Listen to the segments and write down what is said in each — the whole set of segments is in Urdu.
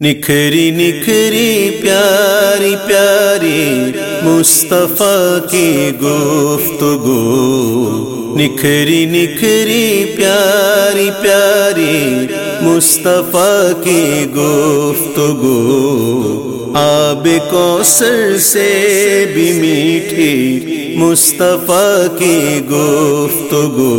نکھری نکھری پیاری پیاری مصطفیٰ کی گفتگو۔ نکھری نکھری پیاری پیاری مصطفیٰ کی گفتگو، آب کوثر سے بھی میٹھی مصطفیٰ کی گفتگو۔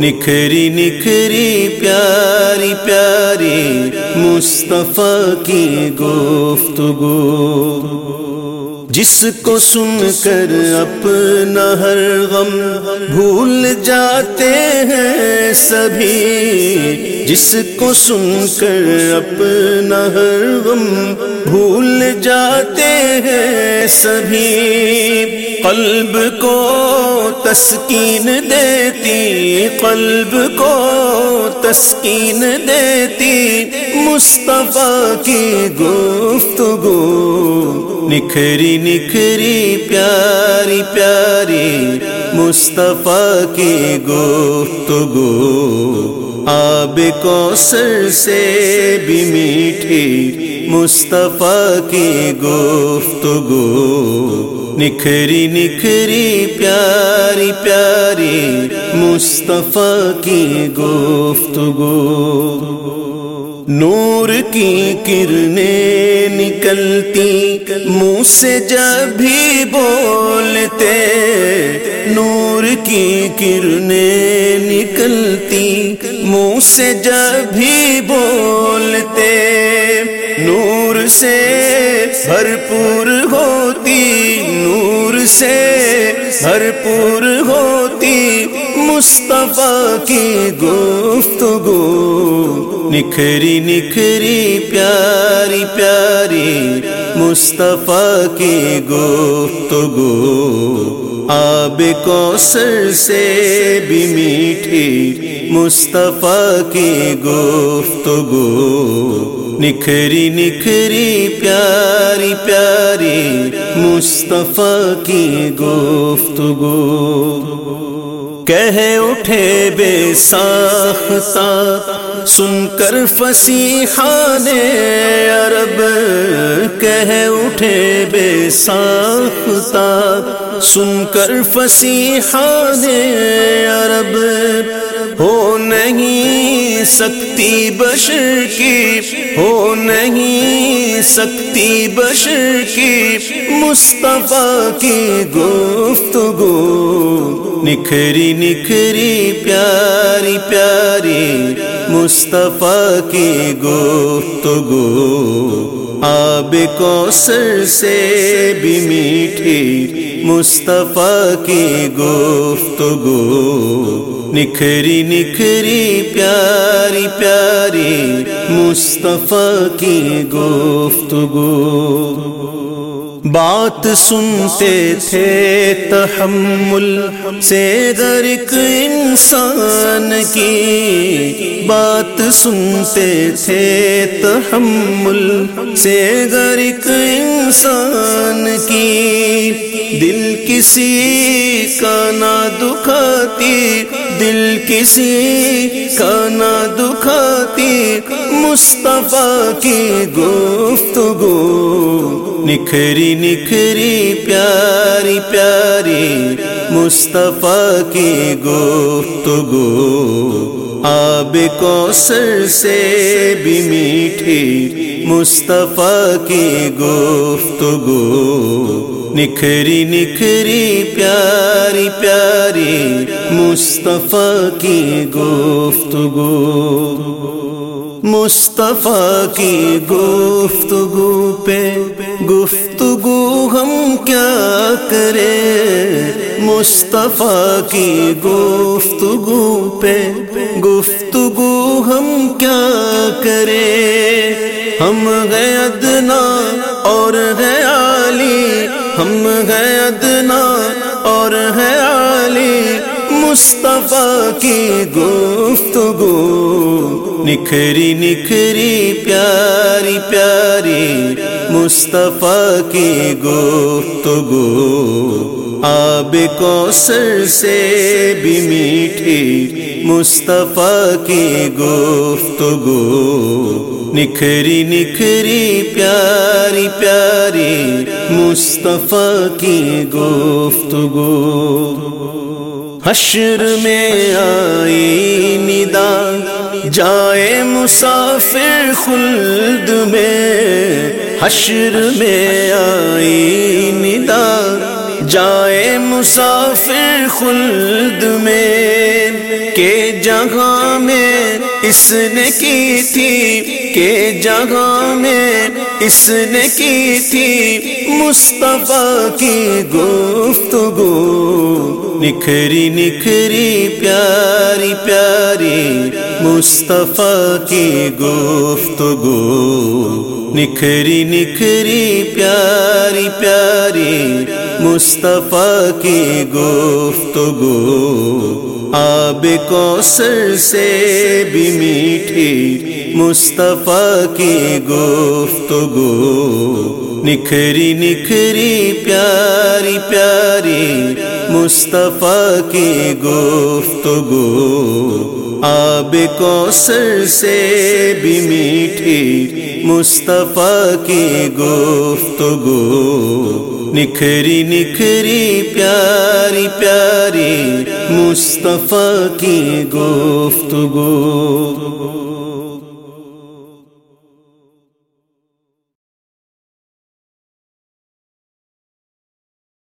نکھری نکھری پیاری پیاری مصطفیٰ کی گفتگو۔ جس کو سن کر اپنا ہر غم بھول جاتے ہیں سبھی، جس کو سن کر اپنا ہر غم بھول جاتے ہیں سبھی۔ قلب کو تسکین دیتی، قلب کو تسکین دیتی مصطفیٰ کی نکھری نکھری پیاری پیاری مصطفیٰ کی گفتگو۔ آب کوثر سے بھی میٹھی مصطفیٰ کی گفتگو۔ نکھری نکھری پیاری پیاری مصطفیٰ کی گفتگو۔ نور کی کرنیں نکلتی، منہ سے جب بھی بولتے، نور کی کرنیں نکلتی، منہ سے جب بھی بولتے، نور سے بھرپور ہوتی، نور سے بھرپور ہوتی۔ مصطفیٰ کی گفتگو۔ نکھری نکھری پیاری پیاری مصطفیٰ کی گفتگو۔ آب کوثر سے بھی میٹھی مصطفیٰ کی گفتگو۔ نکھری نکھری پیاری پیاری مصطفیٰ کی گفتگو۔ کہہ اٹھے بے ساختہ، سن کر فصیحان عرب، کہہ اٹھے بے ساختہ، سن کر فصیحان عرب، ہو نہیں سکتی بشر کی، ہو نہیں سکتی بشر کی، مصطفیٰ کی گفتگو نکھری نکھری پیاری پیاری مصطفیٰ کی گفتگو، آب کوثر سے بھی میٹھی مصطفیٰ کی گفتگو۔ نکھری نکھری پیاری پیاری مصطفیٰ کی گفتگو۔ بات سنتے تھے تحمل سے غرق انسان کی بات سنتے تھے تحمل سے غرق انسان کی دل کسی کا نہ دکھاتی دل کسی کا نہ دکھاتی مصطفیٰ کی گفتگو۔ نکھری نکھری پیاری پیاری مصطفیٰ کی گفتگو۔ آب کوثر سے بھی میٹھی مصطفیٰ کی گفتگو، نکھری نکھری پیاری پیاری مصطفیٰ کی گفتگو۔ مصطفیٰ کی گفتگو پہ گفتگو ہم کیا کریں؟ مصطفیٰ کی گفتگو پہ گفتگو ہم کیا کریں؟ ہم گئے ادنا اور ہے عالی۔ ہم گئے ادنا اور ہے عالی۔ مصطفیٰ کی گفتگو۔ نکھری نکھری، پیاری پیاری۔ مصطفیٰ کی گفتگو۔ آب کوثر سے بھی میٹھی مصطفیٰ کی گفتگو۔ نکھری نکھری پیاری پیاری مصطفیٰ کی گفتگو۔ حشر میں آئی ندا۔ جائے مسافر خلد میں۔ حشر میں آئی ندا۔ جائے مسافر خلد میں، کہ جگہ میں اس نے کی تھی، کہ جگہ میں اس نے کی تھی مصطفیٰ کی گفتگو۔ نکھری نکھری پیاری پیاری مصطفیٰ کی گفتگو۔ نکھری نکھری پیاری پیاری مصطفیٰ کی گفتگو، آب کوثر سے بھی میٹھی مصطفیٰ کی گفتگو۔ نکھری نکھری پیاری پیاری مصطفیٰ کی گفتگو۔ آب کوثر سے بھی میٹھی مصطفیٰ کی گفتگو۔ نکھری نکھری پیاری پیاری مصطفیٰ کی گفتگو۔